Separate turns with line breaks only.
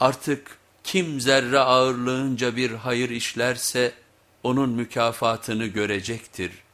Artık kim zerre ağırlığınca bir hayır işlerse onun mükafatını görecektir.''